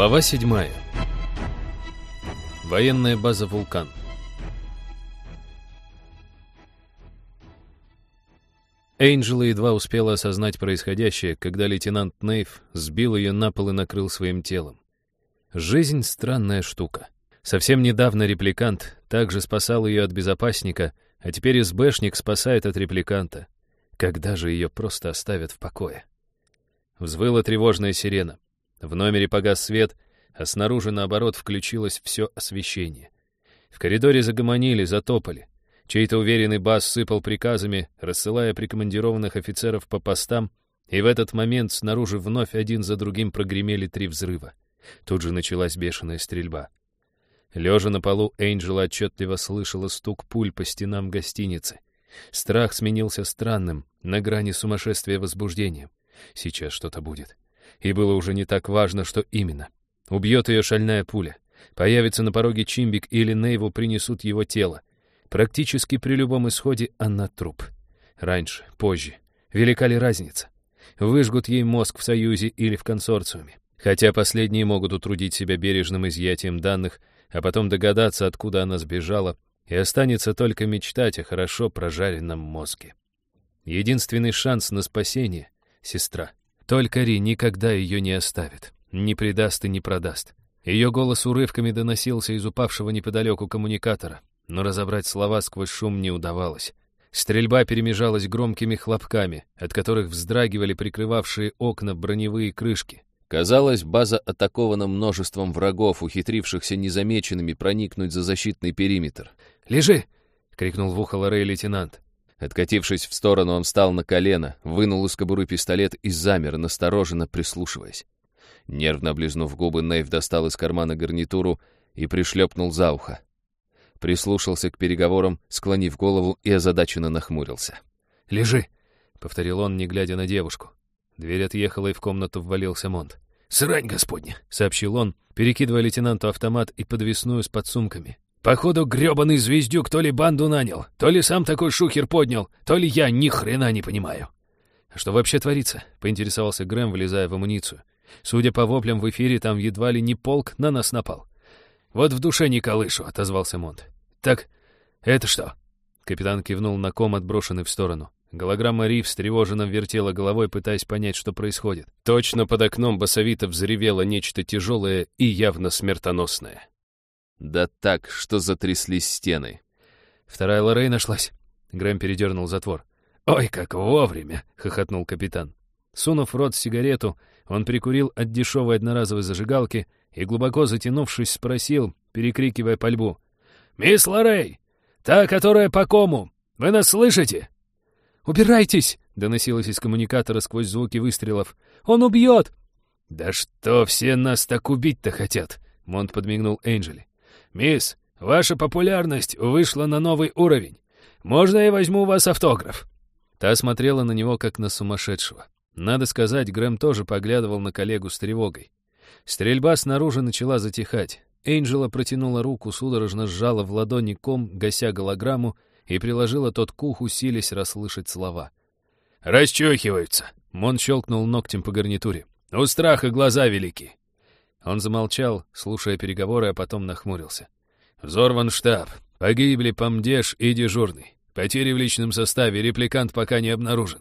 Глава 7. Военная база «Вулкан». Эйнджела едва успела осознать происходящее, когда лейтенант Нейв сбил ее на пол и накрыл своим телом. Жизнь — странная штука. Совсем недавно репликант также спасал ее от безопасника, а теперь СБшник спасает от репликанта. Когда же ее просто оставят в покое? Взвыла тревожная сирена. В номере погас свет, а снаружи, наоборот, включилось все освещение. В коридоре загомонили, затопали. Чей-то уверенный бас сыпал приказами, рассылая прикомандированных офицеров по постам, и в этот момент снаружи вновь один за другим прогремели три взрыва. Тут же началась бешеная стрельба. Лежа на полу, Эйнджел отчетливо слышала стук пуль по стенам гостиницы. Страх сменился странным, на грани сумасшествия возбуждением. Сейчас что-то будет. И было уже не так важно, что именно. Убьет ее шальная пуля. Появится на пороге Чимбик или Нейву принесут его тело. Практически при любом исходе она труп. Раньше, позже. Велика ли разница? Выжгут ей мозг в Союзе или в консорциуме. Хотя последние могут утрудить себя бережным изъятием данных, а потом догадаться, откуда она сбежала, и останется только мечтать о хорошо прожаренном мозге. Единственный шанс на спасение — сестра. Только Ри никогда ее не оставит, не предаст и не продаст. Ее голос урывками доносился из упавшего неподалеку коммуникатора, но разобрать слова сквозь шум не удавалось. Стрельба перемежалась громкими хлопками, от которых вздрагивали прикрывавшие окна броневые крышки. Казалось, база атакована множеством врагов, ухитрившихся незамеченными проникнуть за защитный периметр. «Лежи!» — крикнул в ухо Лорей лейтенант. Откатившись в сторону, он встал на колено, вынул из кобуры пистолет и замер, настороженно прислушиваясь. Нервно облизнув губы, Нейв достал из кармана гарнитуру и пришлепнул за ухо. Прислушался к переговорам, склонив голову и озадаченно нахмурился. «Лежи!» — повторил он, не глядя на девушку. Дверь отъехала, и в комнату ввалился Монт. «Срань господня!» — сообщил он, перекидывая лейтенанту автомат и подвесную с подсумками. Походу, грёбаный звездюк то ли банду нанял, то ли сам такой шухер поднял, то ли я ни хрена не понимаю. «А что вообще творится?» — поинтересовался Грэм, влезая в амуницию. Судя по воплям в эфире, там едва ли не полк на нас напал. «Вот в душе не колышу», — отозвался Монт. «Так, это что?» Капитан кивнул на ком, отброшенный в сторону. Голограмма Ри встревоженно вертела головой, пытаясь понять, что происходит. Точно под окном басовито взревело нечто тяжелое и явно смертоносное. Да так, что затряслись стены. «Вторая Лоррей нашлась». Грэм передернул затвор. «Ой, как вовремя!» — хохотнул капитан. Сунув в рот сигарету, он прикурил от дешевой одноразовой зажигалки и, глубоко затянувшись, спросил, перекрикивая пальбу. «Мисс Лоррей! Та, которая по кому! Вы нас слышите?» «Убирайтесь!» — доносилось из коммуникатора сквозь звуки выстрелов. «Он убьет!» «Да что все нас так убить-то хотят?» — Монт подмигнул Энджели. «Мисс, ваша популярность вышла на новый уровень. Можно я возьму у вас автограф?» Та смотрела на него, как на сумасшедшего. Надо сказать, Грэм тоже поглядывал на коллегу с тревогой. Стрельба снаружи начала затихать. Энджела протянула руку, судорожно сжала в ладони ком, гася голограмму, и приложила тот к уху, расслышать слова. «Расчухиваются!» — Мон щелкнул ногтем по гарнитуре. «У страха глаза велики!» Он замолчал, слушая переговоры, а потом нахмурился. «Взорван штаб. Погибли помдеж и дежурный. Потери в личном составе, репликант пока не обнаружен.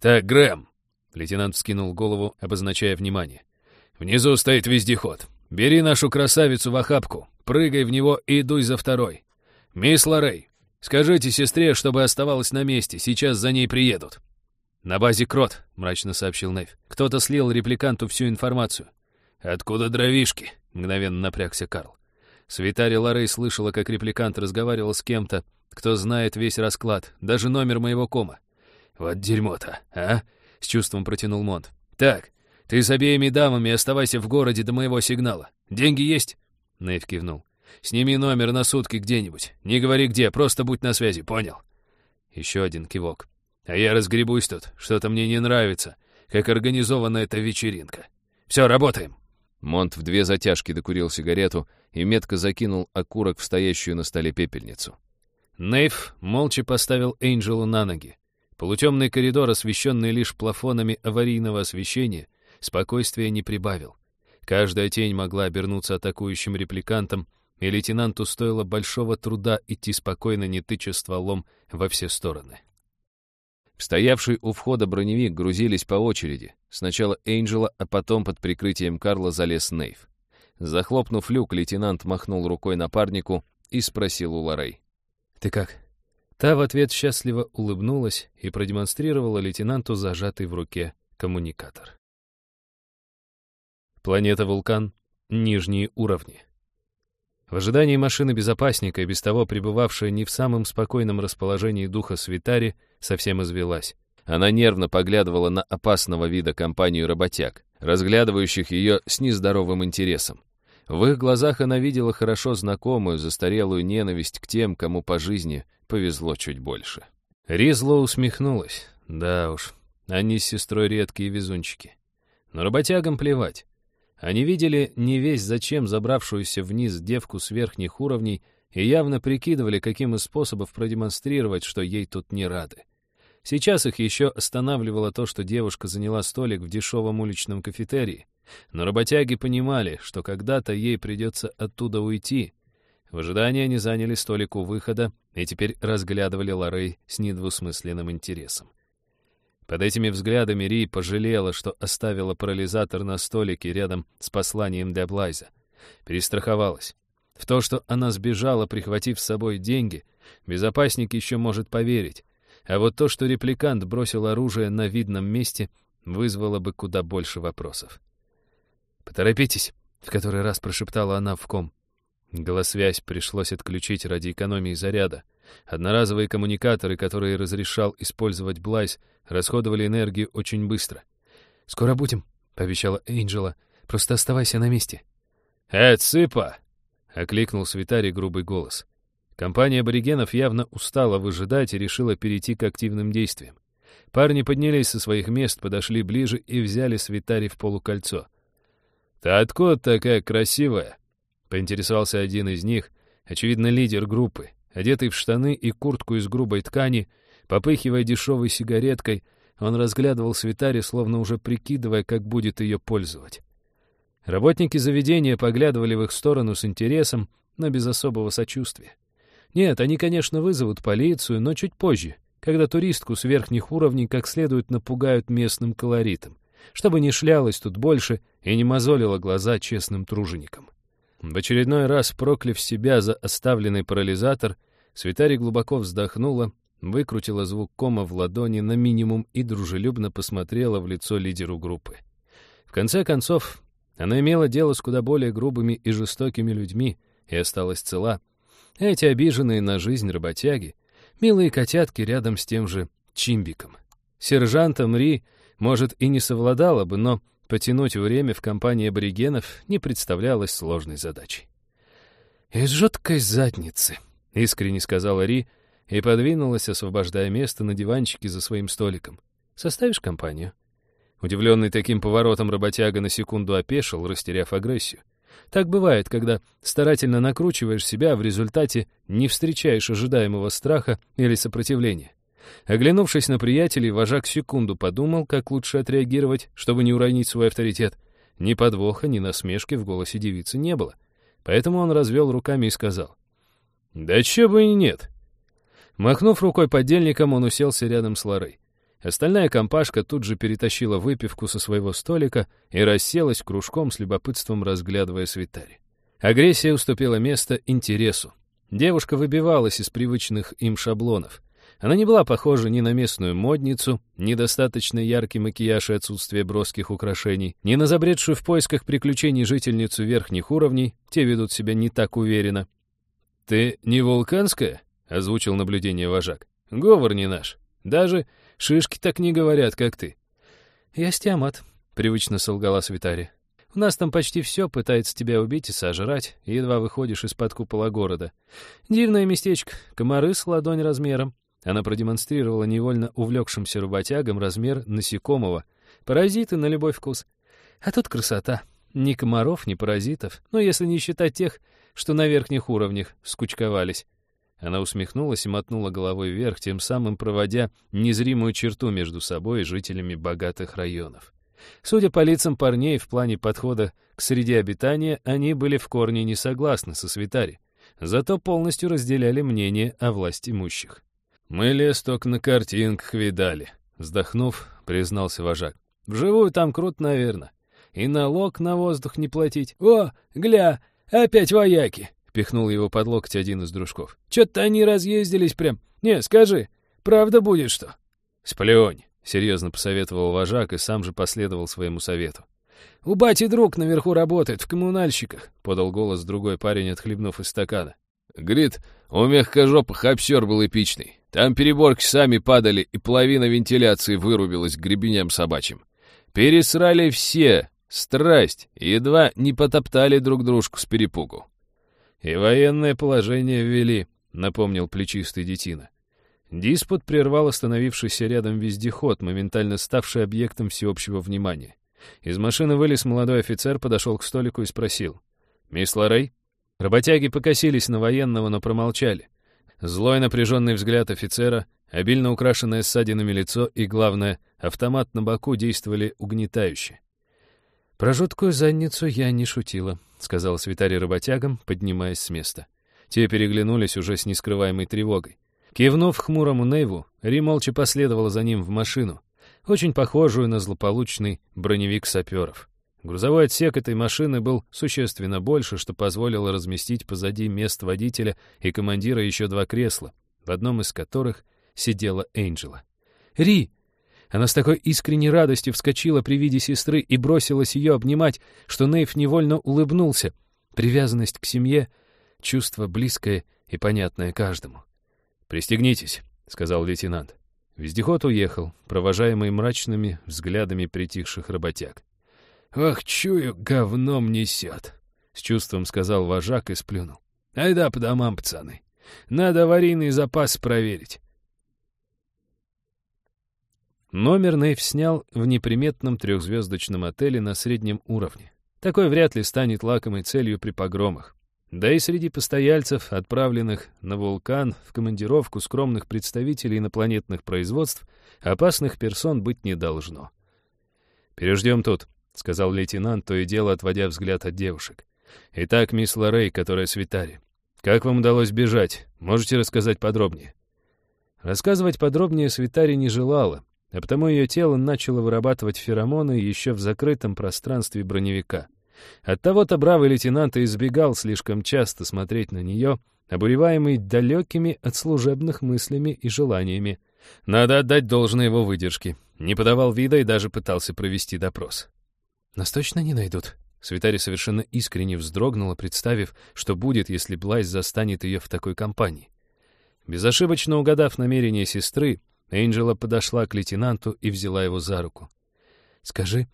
Так, Грэм!» Лейтенант вскинул голову, обозначая внимание. «Внизу стоит вездеход. Бери нашу красавицу в охапку, прыгай в него и дуй за второй. Мисс Лоррей, скажите сестре, чтобы оставалась на месте, сейчас за ней приедут». «На базе Крот», — мрачно сообщил Нейв. «Кто-то слил репликанту всю информацию. «Откуда дровишки?» — мгновенно напрягся Карл. Свитари Лорей слышала, как репликант разговаривал с кем-то, кто знает весь расклад, даже номер моего кома. «Вот дерьмо-то, а?» — с чувством протянул Монт. «Так, ты с обеими дамами оставайся в городе до моего сигнала. Деньги есть?» Нейв кивнул. «Сними номер на сутки где-нибудь. Не говори где, просто будь на связи, понял?» Еще один кивок. «А я разгребусь тут. Что-то мне не нравится, как организована эта вечеринка. Все, работаем!» Монт в две затяжки докурил сигарету и метко закинул окурок в стоящую на столе пепельницу. Нейв молча поставил Эйнджелу на ноги. Полутемный коридор, освещенный лишь плафонами аварийного освещения, спокойствия не прибавил. Каждая тень могла обернуться атакующим репликантом, и лейтенанту стоило большого труда идти спокойно, не тыча стволом во все стороны. Стоявший у входа броневик грузились по очереди. Сначала Энджела, а потом под прикрытием Карла залез Нейв. Захлопнув люк, лейтенант махнул рукой напарнику и спросил у Лорей. «Ты как?» Та в ответ счастливо улыбнулась и продемонстрировала лейтенанту зажатый в руке коммуникатор. Планета-вулкан. Нижние уровни. В ожидании машины безопасника, без того пребывавшая не в самом спокойном расположении духа Свитари, совсем извелась. Она нервно поглядывала на опасного вида компанию работяг, разглядывающих ее с нездоровым интересом. В их глазах она видела хорошо знакомую, застарелую ненависть к тем, кому по жизни повезло чуть больше. Ризло усмехнулась. Да уж, они с сестрой редкие везунчики. Но работягам плевать. Они видели не весь зачем забравшуюся вниз девку с верхних уровней и явно прикидывали, каким из способов продемонстрировать, что ей тут не рады. Сейчас их еще останавливало то, что девушка заняла столик в дешевом уличном кафетерии. Но работяги понимали, что когда-то ей придется оттуда уйти. В ожидании они заняли столик у выхода и теперь разглядывали Лорей с недвусмысленным интересом. Под этими взглядами Ри пожалела, что оставила парализатор на столике рядом с посланием для Блайза. Перестраховалась. В то, что она сбежала, прихватив с собой деньги, безопасник еще может поверить. А вот то, что репликант бросил оружие на видном месте, вызвало бы куда больше вопросов. «Поторопитесь», — в который раз прошептала она в ком. Голосвязь пришлось отключить ради экономии заряда. Одноразовые коммуникаторы, которые разрешал использовать Блайс, расходовали энергию очень быстро. «Скоро будем», — пообещала Энджела. «Просто оставайся на месте». «Э, цыпа!» — окликнул Свитарий грубый голос. Компания аборигенов явно устала выжидать и решила перейти к активным действиям. Парни поднялись со своих мест, подошли ближе и взяли Свитари в полукольцо. «Ты откуда такая красивая?» — поинтересовался один из них, очевидно, лидер группы, одетый в штаны и куртку из грубой ткани — Попыхивая дешевой сигареткой, он разглядывал свитари, словно уже прикидывая, как будет ее пользовать. Работники заведения поглядывали в их сторону с интересом, но без особого сочувствия. Нет, они, конечно, вызовут полицию, но чуть позже, когда туристку с верхних уровней как следует напугают местным колоритом, чтобы не шлялась тут больше и не мозолила глаза честным труженикам. В очередной раз, прокляв себя за оставленный парализатор, Свитари глубоко вздохнула выкрутила звук кома в ладони на минимум и дружелюбно посмотрела в лицо лидеру группы. В конце концов, она имела дело с куда более грубыми и жестокими людьми и осталась цела. Эти обиженные на жизнь работяги, милые котятки рядом с тем же Чимбиком. Сержантом Ри, может, и не совладала бы, но потянуть время в компании аборигенов не представлялось сложной задачей. «Из жуткой задницы», — искренне сказала Ри, — и подвинулась, освобождая место на диванчике за своим столиком. «Составишь компанию?» Удивленный таким поворотом работяга на секунду опешил, растеряв агрессию. Так бывает, когда старательно накручиваешь себя, а в результате не встречаешь ожидаемого страха или сопротивления. Оглянувшись на приятелей, вожак секунду подумал, как лучше отреагировать, чтобы не уронить свой авторитет. Ни подвоха, ни насмешки в голосе девицы не было. Поэтому он развел руками и сказал. «Да че бы и нет. Махнув рукой подельником, он уселся рядом с Лорой. Остальная компашка тут же перетащила выпивку со своего столика и расселась кружком с любопытством, разглядывая свитари. Агрессия уступила место интересу. Девушка выбивалась из привычных им шаблонов. Она не была похожа ни на местную модницу, ни достаточно яркий макияж и отсутствие броских украшений, ни на забредшую в поисках приключений жительницу верхних уровней, те ведут себя не так уверенно. «Ты не вулканская?» — озвучил наблюдение вожак. «Говор не наш. Даже шишки так не говорят, как ты». «Я стиамат», — привычно солгала Свитари. «У нас там почти все пытается тебя убить и сожрать, едва выходишь из-под купола города. Дивное местечко, комары с ладонь размером». Она продемонстрировала невольно увлекшимся работягам размер насекомого. Паразиты на любой вкус. А тут красота. Ни комаров, ни паразитов, но если не считать тех, что на верхних уровнях скучковались. Она усмехнулась и мотнула головой вверх, тем самым проводя незримую черту между собой и жителями богатых районов. Судя по лицам парней в плане подхода к среде обитания, они были в корне не согласны со Свитари, зато полностью разделяли мнение о власть имущих. «Мы лес только на картинках видали», — вздохнув, признался вожак. «Вживую там круто, наверное. И налог на воздух не платить. О, гля, опять вояки!» — пихнул его под локоть один из дружков. «Чё-то они разъездились прям. Не, скажи, правда будет что?» «Сплюнь», — серьезно посоветовал вожак и сам же последовал своему совету. «У бати друг наверху работает, в коммунальщиках», — подал голос другой парень, отхлебнув из стакана. «Говорит, у мягкожопых обсер был эпичный. Там переборки сами падали, и половина вентиляции вырубилась гребеням собачьим. Пересрали все, страсть, едва не потоптали друг дружку с перепугу. «И военное положение ввели», — напомнил плечистый детина. Диспут прервал остановившийся рядом вездеход, моментально ставший объектом всеобщего внимания. Из машины вылез молодой офицер, подошел к столику и спросил. «Мисс Лоррей?» Работяги покосились на военного, но промолчали. Злой напряженный взгляд офицера, обильно украшенное ссадинами лицо и, главное, автомат на боку действовали угнетающе. «Про жуткую задницу я не шутила», — сказал святарь работягам, поднимаясь с места. Те переглянулись уже с нескрываемой тревогой. Кивнув хмурому Нейву, Ри молча последовала за ним в машину, очень похожую на злополучный броневик саперов. Грузовой отсек этой машины был существенно больше, что позволило разместить позади мест водителя и командира еще два кресла, в одном из которых сидела Энджела. «Ри!» Она с такой искренней радостью вскочила при виде сестры и бросилась ее обнимать, что Нейв невольно улыбнулся. Привязанность к семье — чувство близкое и понятное каждому. «Пристегнитесь», — сказал лейтенант. Вездеход уехал, провожаемый мрачными взглядами притихших работяг. «Ах, чую, говном несет», — с чувством сказал вожак и сплюнул. «Айда по домам, пацаны. Надо аварийный запас проверить». Номер Нейв снял в неприметном трехзвездочном отеле на среднем уровне. Такой вряд ли станет лакомой целью при погромах. Да и среди постояльцев, отправленных на вулкан в командировку скромных представителей инопланетных производств, опасных персон быть не должно. «Переждем тут», — сказал лейтенант, то и дело отводя взгляд от девушек. «Итак, мисс Лоррей, которая с Витари, как вам удалось бежать? Можете рассказать подробнее?» Рассказывать подробнее Свитари не желала, а потому ее тело начало вырабатывать феромоны еще в закрытом пространстве броневика. Оттого-то бравый лейтенант избегал слишком часто смотреть на нее, обуреваемый далекими от служебных мыслями и желаниями. Надо отдать должное его выдержке. Не подавал вида и даже пытался провести допрос. «Нас точно не найдут?» Свитари совершенно искренне вздрогнула, представив, что будет, если Блайс застанет ее в такой компании. Безошибочно угадав намерение сестры, Энджела подошла к лейтенанту и взяла его за руку. «Скажи,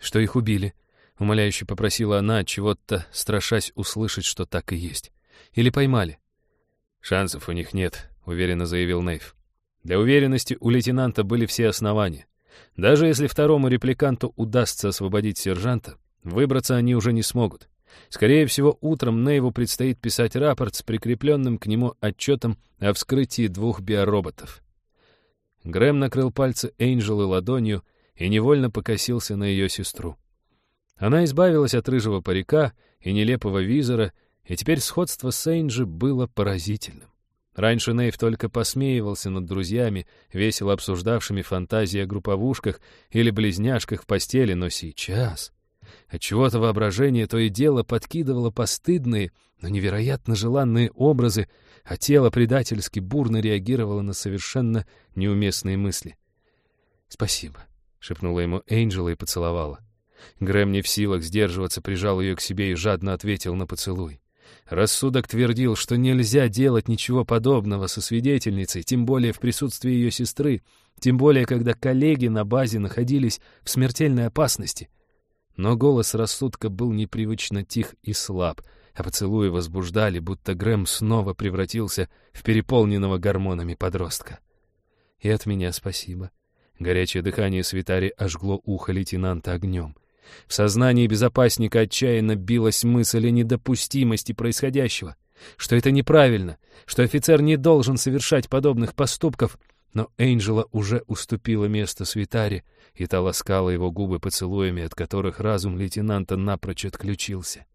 что их убили», — умоляюще попросила она, чего-то страшась услышать, что так и есть. «Или поймали?» «Шансов у них нет», — уверенно заявил Нейв. Для уверенности у лейтенанта были все основания. Даже если второму репликанту удастся освободить сержанта, выбраться они уже не смогут. Скорее всего, утром Нейву предстоит писать рапорт с прикрепленным к нему отчетом о вскрытии двух биороботов. Грэм накрыл пальцы Эйнджелы ладонью и невольно покосился на ее сестру. Она избавилась от рыжего парика и нелепого визора, и теперь сходство с Эйнджи было поразительным. Раньше Нейв только посмеивался над друзьями, весело обсуждавшими фантазии о групповушках или близняшках в постели, но сейчас... Отчего-то воображение то и дело подкидывало постыдные, но невероятно желанные образы, а тело предательски бурно реагировало на совершенно неуместные мысли. «Спасибо», — шепнула ему Эйнджела и поцеловала. Грэм не в силах сдерживаться, прижал ее к себе и жадно ответил на поцелуй. Рассудок твердил, что нельзя делать ничего подобного со свидетельницей, тем более в присутствии ее сестры, тем более, когда коллеги на базе находились в смертельной опасности. Но голос рассудка был непривычно тих и слаб, а поцелуи возбуждали, будто Грэм снова превратился в переполненного гормонами подростка. И от меня спасибо. Горячее дыхание Свитари ожгло ухо лейтенанта огнем. В сознании безопасника отчаянно билась мысль о недопустимости происходящего, что это неправильно, что офицер не должен совершать подобных поступков, Но Энджела уже уступила место Свитаре, и та ласкала его губы поцелуями, от которых разум лейтенанта напрочь отключился.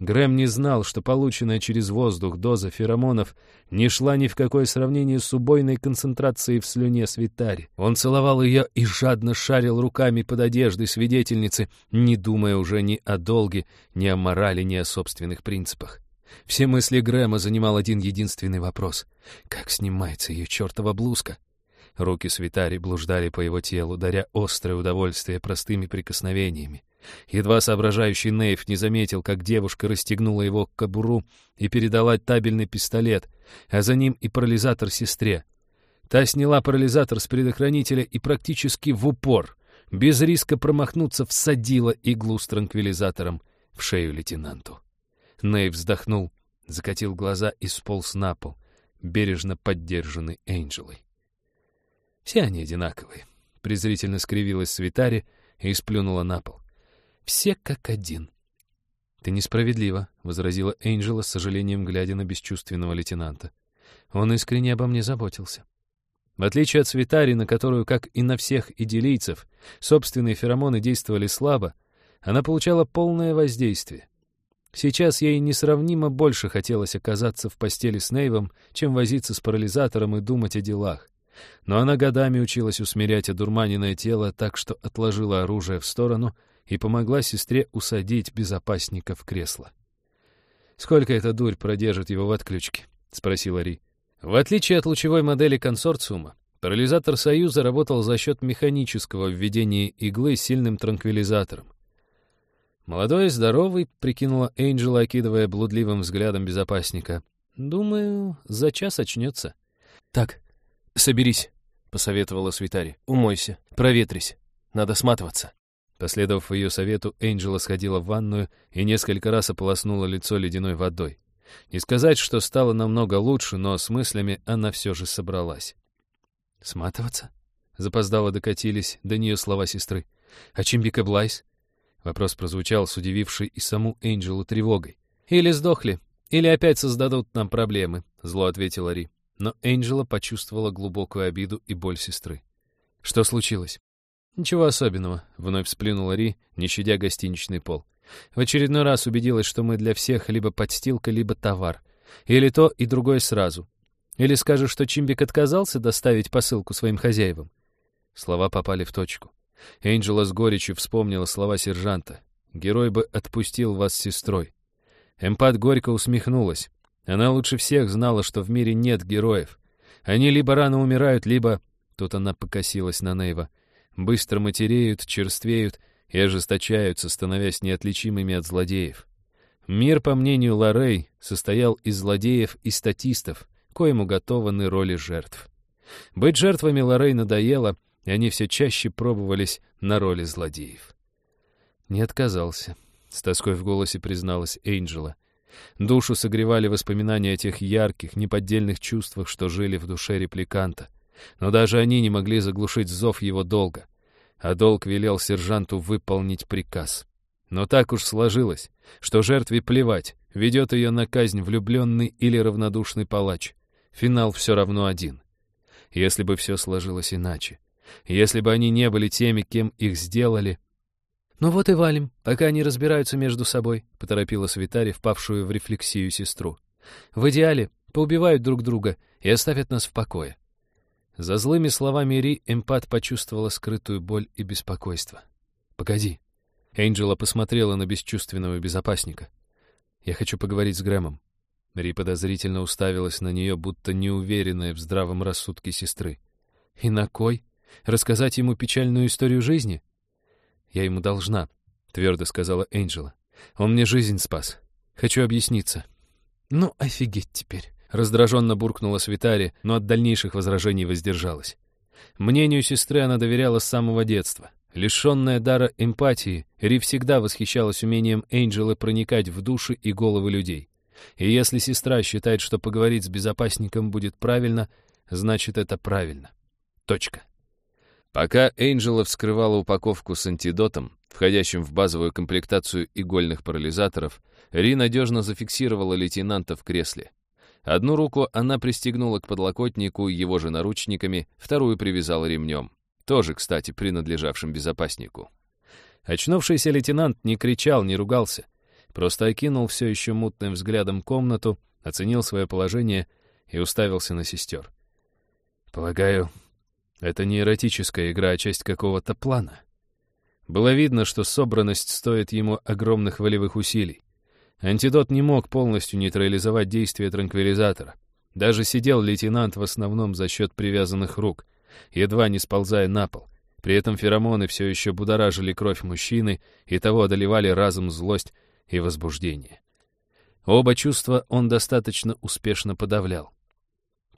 Грэм не знал, что полученная через воздух доза феромонов не шла ни в какое сравнение с убойной концентрацией в слюне Свитари. Он целовал ее и жадно шарил руками под одеждой свидетельницы, не думая уже ни о долге, ни о морали, ни о собственных принципах. Все мысли Грэма занимал один единственный вопрос. Как снимается ее чертова блузка? Руки Свитари блуждали по его телу, даря острое удовольствие простыми прикосновениями. Едва соображающий Нейв не заметил, как девушка расстегнула его к кобуру и передала табельный пистолет, а за ним и парализатор сестре. Та сняла парализатор с предохранителя и практически в упор, без риска промахнуться, всадила иглу с транквилизатором в шею лейтенанту. Нейв вздохнул, закатил глаза и сполз на пол, бережно поддержанный Энджелой. Все они одинаковые. Презрительно скривилась Свитари и сплюнула на пол. Все как один. «Ты несправедлива», — возразила Энджела с сожалением, глядя на бесчувственного лейтенанта. Он искренне обо мне заботился. В отличие от Свитари, на которую, как и на всех идилийцев, собственные феромоны действовали слабо, она получала полное воздействие. Сейчас ей несравнимо больше хотелось оказаться в постели с Нейвом, чем возиться с парализатором и думать о делах. Но она годами училась усмирять одурманенное тело так, что отложила оружие в сторону и помогла сестре усадить безопасника в кресло. «Сколько эта дурь продержит его в отключке?» — спросила Ри. В отличие от лучевой модели консорциума, парализатор «Союза» работал за счет механического введения иглы сильным транквилизатором. Молодой и здоровый, прикинула Энджела, окидывая блудливым взглядом безопасника. Думаю, за час очнется. Так, соберись, посоветовала Свитари. Умойся, проветрись. Надо сматываться. Последовав ее совету, Энджела сходила в ванную и несколько раз ополоснула лицо ледяной водой. Не сказать, что стало намного лучше, но с мыслями она все же собралась. «Сматываться?» — запоздало докатились до нее слова сестры. «А Чимбика Блайс?» Вопрос прозвучал с удивившей и саму Энджелу тревогой. «Или сдохли, или опять создадут нам проблемы», — зло ответила Ри. Но Энджела почувствовала глубокую обиду и боль сестры. «Что случилось?» «Ничего особенного», — вновь сплюнула Ри, не щадя гостиничный пол. «В очередной раз убедилась, что мы для всех либо подстилка, либо товар. Или то и другое сразу. Или скажешь, что Чимбик отказался доставить посылку своим хозяевам?» Слова попали в точку. Энджела с горечью вспомнила слова сержанта. «Герой бы отпустил вас с сестрой». Эмпат горько усмехнулась. Она лучше всех знала, что в мире нет героев. Они либо рано умирают, либо... Тут она покосилась на Нейва. Быстро матереют, черствеют и ожесточаются, становясь неотличимыми от злодеев. Мир, по мнению Лорей, состоял из злодеев и статистов, коим уготованы роли жертв. Быть жертвами Лорей надоело, и они все чаще пробовались на роли злодеев. Не отказался, — с тоской в голосе призналась Эйнджела. Душу согревали воспоминания о тех ярких, неподдельных чувствах, что жили в душе репликанта. Но даже они не могли заглушить зов его долга. А долг велел сержанту выполнить приказ. Но так уж сложилось, что жертве плевать, ведет ее на казнь влюбленный или равнодушный палач. Финал все равно один. Если бы все сложилось иначе, если бы они не были теми, кем их сделали... «Ну вот и валим, пока они разбираются между собой», — поторопила Свитари, впавшую в рефлексию сестру. «В идеале поубивают друг друга и оставят нас в покое». За злыми словами Ри эмпат почувствовала скрытую боль и беспокойство. «Погоди». Энджела посмотрела на бесчувственного безопасника. «Я хочу поговорить с Грэмом». Ри подозрительно уставилась на нее, будто неуверенная в здравом рассудке сестры. «И на кой?» Рассказать ему печальную историю жизни? Я ему должна, твердо сказала Энджела. Он мне жизнь спас. Хочу объясниться. Ну, офигеть теперь. Раздраженно буркнула Свитари, но от дальнейших возражений воздержалась. Мнению сестры она доверяла с самого детства. Лишенная дара эмпатии, Ри всегда восхищалась умением Энджелы проникать в души и головы людей. И если сестра считает, что поговорить с безопасником будет правильно, значит, это правильно. Точка. Пока Энджела вскрывала упаковку с антидотом, входящим в базовую комплектацию игольных парализаторов, Ри надежно зафиксировала лейтенанта в кресле. Одну руку она пристегнула к подлокотнику его же наручниками, вторую привязала ремнем, тоже, кстати, принадлежавшим безопаснику. Очнувшийся лейтенант не кричал, не ругался, просто окинул все еще мутным взглядом комнату, оценил свое положение и уставился на сестер. «Полагаю, это не эротическая игра, а часть какого-то плана». Было видно, что собранность стоит ему огромных волевых усилий. Антидот не мог полностью нейтрализовать действие транквилизатора. Даже сидел лейтенант в основном за счет привязанных рук, едва не сползая на пол. При этом феромоны все еще будоражили кровь мужчины и того одолевали разум злость и возбуждение. Оба чувства он достаточно успешно подавлял.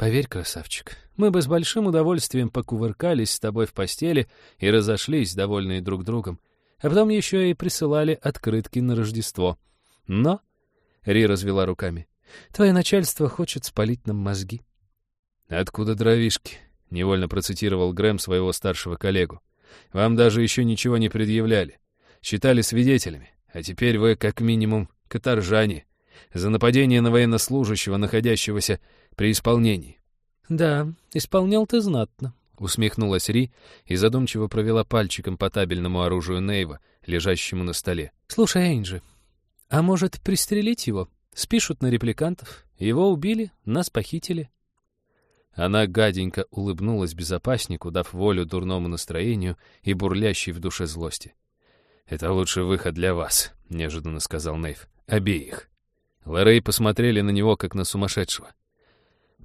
«Поверь, красавчик, мы бы с большим удовольствием покувыркались с тобой в постели и разошлись, довольные друг другом, а потом еще и присылали открытки на Рождество», но, — Ри развела руками, — твое начальство хочет спалить нам мозги. «Откуда дровишки?» — невольно процитировал Грэм своего старшего коллегу. «Вам даже еще ничего не предъявляли. Считали свидетелями, а теперь вы, как минимум, каторжане за нападение на военнослужащего, находящегося при исполнении». «Да, исполнял ты знатно», — усмехнулась Ри и задумчиво провела пальчиком по табельному оружию Нейва, лежащему на столе. «Слушай, Эйнджи, а может, пристрелить его? Спишут на репликантов. Его убили, нас похитили. Она гаденько улыбнулась безопаснику, дав волю дурному настроению и бурлящей в душе злости. «Это лучший выход для вас», — неожиданно сказал Нейв. «Обеих». Лорей посмотрели на него, как на сумасшедшего.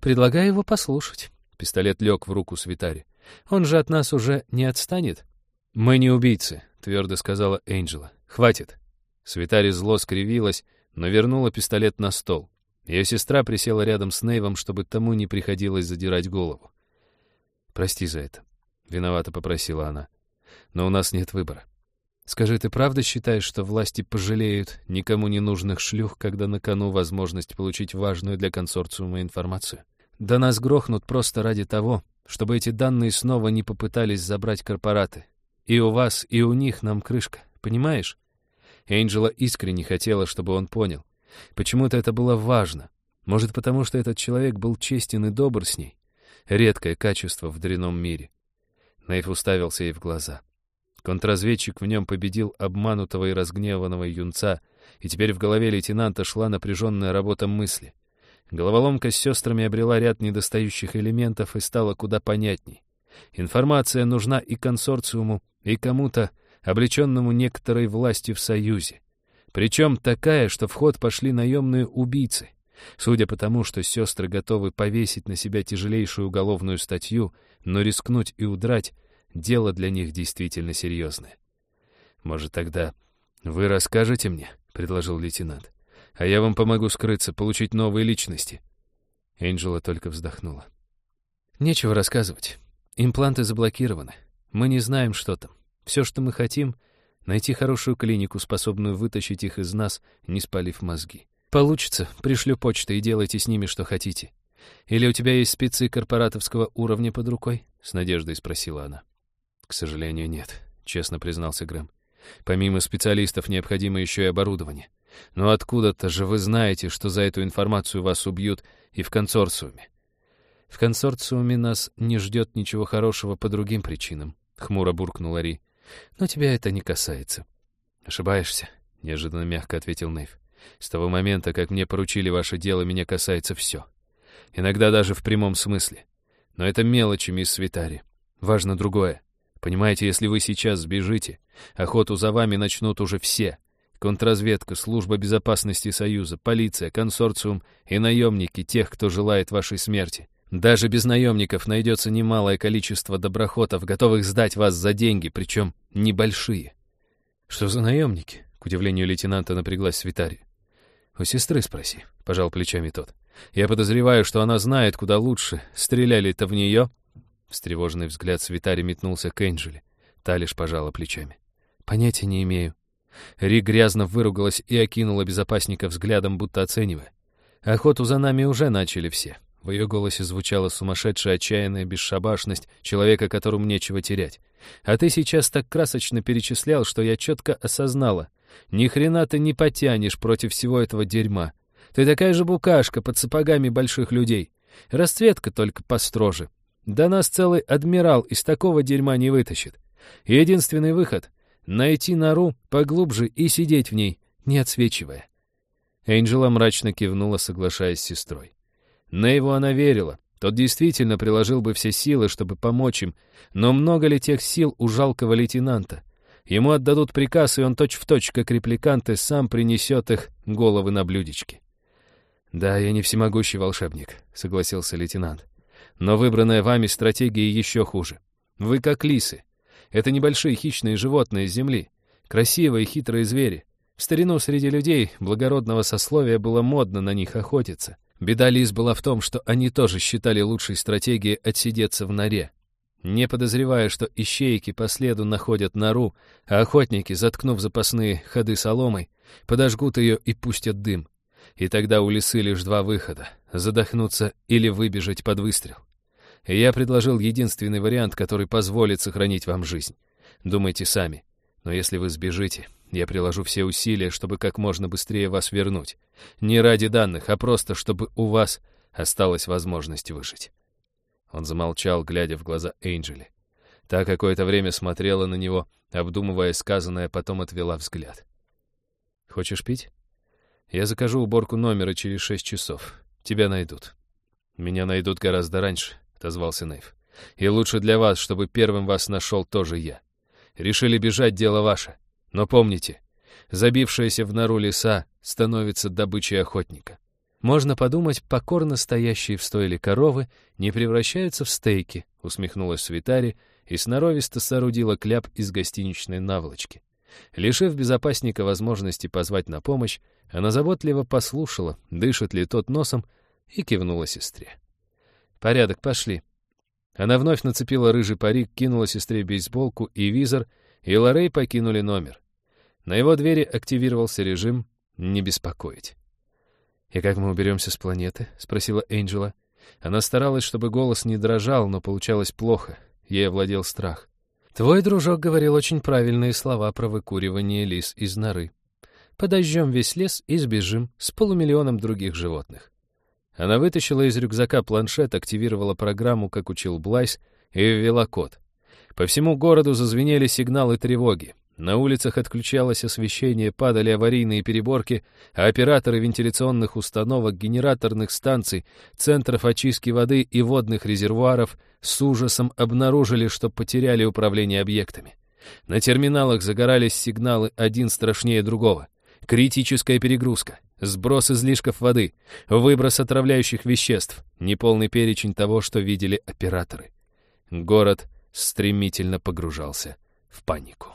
«Предлагаю его послушать». Пистолет лег в руку Свитари. «Он же от нас уже не отстанет?» «Мы не убийцы», — твердо сказала Энджела. «Хватит. Свитари зло скривилась, но вернула пистолет на стол. Ее сестра присела рядом с Нейвом, чтобы тому не приходилось задирать голову. «Прости за это», — виновато попросила она. «Но у нас нет выбора. Скажи, ты правда считаешь, что власти пожалеют никому не нужных шлюх, когда на кону возможность получить важную для консорциума информацию? Да нас грохнут просто ради того, чтобы эти данные снова не попытались забрать корпораты. И у вас, и у них нам крышка, понимаешь? Энджела искренне хотела, чтобы он понял. Почему-то это было важно. Может, потому что этот человек был честен и добр с ней. Редкое качество в дряном мире. Нейф уставился ей в глаза. Контрразведчик в нем победил обманутого и разгневанного юнца, и теперь в голове лейтенанта шла напряженная работа мысли. Головоломка с сестрами обрела ряд недостающих элементов и стала куда понятней. Информация нужна и консорциуму, и кому-то, облеченному некоторой властью в Союзе. Причем такая, что в ход пошли наемные убийцы. Судя по тому, что сестры готовы повесить на себя тяжелейшую уголовную статью, но рискнуть и удрать — дело для них действительно серьезное. «Может, тогда вы расскажете мне?» — предложил лейтенант. «А я вам помогу скрыться, получить новые личности». Энджела только вздохнула. «Нечего рассказывать. Импланты заблокированы. Мы не знаем, что там. Все, что мы хотим — найти хорошую клинику, способную вытащить их из нас, не спалив мозги. Получится, пришлю почту и делайте с ними, что хотите. Или у тебя есть спецы корпоратовского уровня под рукой? С надеждой спросила она. К сожалению, нет, честно признался Грэм. Помимо специалистов необходимо еще и оборудование. Но откуда-то же вы знаете, что за эту информацию вас убьют и в консорциуме. В консорциуме нас не ждет ничего хорошего по другим причинам, хмуро буркнула Ри. Но тебя это не касается. Ошибаешься, неожиданно мягко ответил Нейв. С того момента, как мне поручили ваше дело, меня касается все. Иногда даже в прямом смысле. Но это мелочи, мисс Витари. Важно другое. Понимаете, если вы сейчас сбежите, охоту за вами начнут уже все. Контрразведка, служба безопасности Союза, полиция, консорциум и наемники тех, кто желает вашей смерти. Даже без наемников найдется немалое количество доброхотов, готовых сдать вас за деньги, причем небольшие. Что за наемники? К удивлению лейтенанта напряглась Свитари. У сестры спроси, пожал плечами тот. Я подозреваю, что она знает, куда лучше. Стреляли-то в нее? Встревоженный взгляд Свитари метнулся к Энджеле. Та лишь пожала плечами. Понятия не имею. Ри грязно выругалась и окинула безопасника взглядом, будто оценивая. Охоту за нами уже начали все. В ее голосе звучала сумасшедшая отчаянная бесшабашность человека, которому нечего терять. А ты сейчас так красочно перечислял, что я четко осознала. Ни хрена ты не потянешь против всего этого дерьма. Ты такая же букашка под сапогами больших людей. Расцветка только построже. Да нас целый адмирал из такого дерьма не вытащит. Единственный выход — найти нору поглубже и сидеть в ней, не отсвечивая. Энджела мрачно кивнула, соглашаясь с сестрой. Нейву она верила. Тот действительно приложил бы все силы, чтобы помочь им, но много ли тех сил у жалкого лейтенанта? Ему отдадут приказ, и он точь-в-точь, точь, как репликанты, сам принесет их головы на блюдечке. «Да, я не всемогущий волшебник», — согласился лейтенант. «Но выбранная вами стратегия еще хуже. Вы как лисы. Это небольшие хищные животные земли. Красивые хитрые звери. В старину среди людей благородного сословия было модно на них охотиться. Беда лис была в том, что они тоже считали лучшей стратегией отсидеться в норе. Не подозревая, что ищейки по следу находят нору, а охотники, заткнув запасные ходы соломой, подожгут ее и пустят дым. И тогда у лисы лишь два выхода — задохнуться или выбежать под выстрел. Я предложил единственный вариант, который позволит сохранить вам жизнь. Думайте сами. Но если вы сбежите, я приложу все усилия, чтобы как можно быстрее вас вернуть. Не ради данных, а просто, чтобы у вас осталась возможность выжить. Он замолчал, глядя в глаза Эйнджели. Та какое-то время смотрела на него, обдумывая сказанное, потом отвела взгляд. «Хочешь пить?» Я закажу уборку номера через шесть часов. Тебя найдут». «Меня найдут гораздо раньше», — отозвался Нейв. «И лучше для вас, чтобы первым вас нашел тоже я. Решили бежать, дело ваше. Но помните, забившаяся в нору лиса становится добычей охотника. Можно подумать, покорно стоящие в стойле коровы не превращаются в стейки, усмехнулась Свитари и сноровисто соорудила кляп из гостиничной наволочки. Лишив безопасника возможности позвать на помощь, она заботливо послушала, дышит ли тот носом, и кивнула сестре. «Порядок, пошли». Она вновь нацепила рыжий парик, кинула сестре бейсболку и визор, и Лорей покинули номер. На его двери активировался режим «Не беспокоить». «И как мы уберемся с планеты?» — спросила Энджела. Она старалась, чтобы голос не дрожал, но получалось плохо. Ей овладел страх. «Твой дружок говорил очень правильные слова про выкуривание лис из норы. Подожжем весь лес и сбежим с полумиллионом других животных». Она вытащила из рюкзака планшет, активировала программу, как учил Блайс, и ввела код. По всему городу зазвенели сигналы тревоги. На улицах отключалось освещение, падали аварийные переборки, а операторы вентиляционных установок, генераторных станций, центров очистки воды и водных резервуаров с ужасом обнаружили, что потеряли управление объектами. На терминалах загорались сигналы один страшнее другого. Критическая перегрузка, сброс излишков воды, выброс отравляющих веществ, неполный перечень того, что видели операторы. Город стремительно погружался в панику.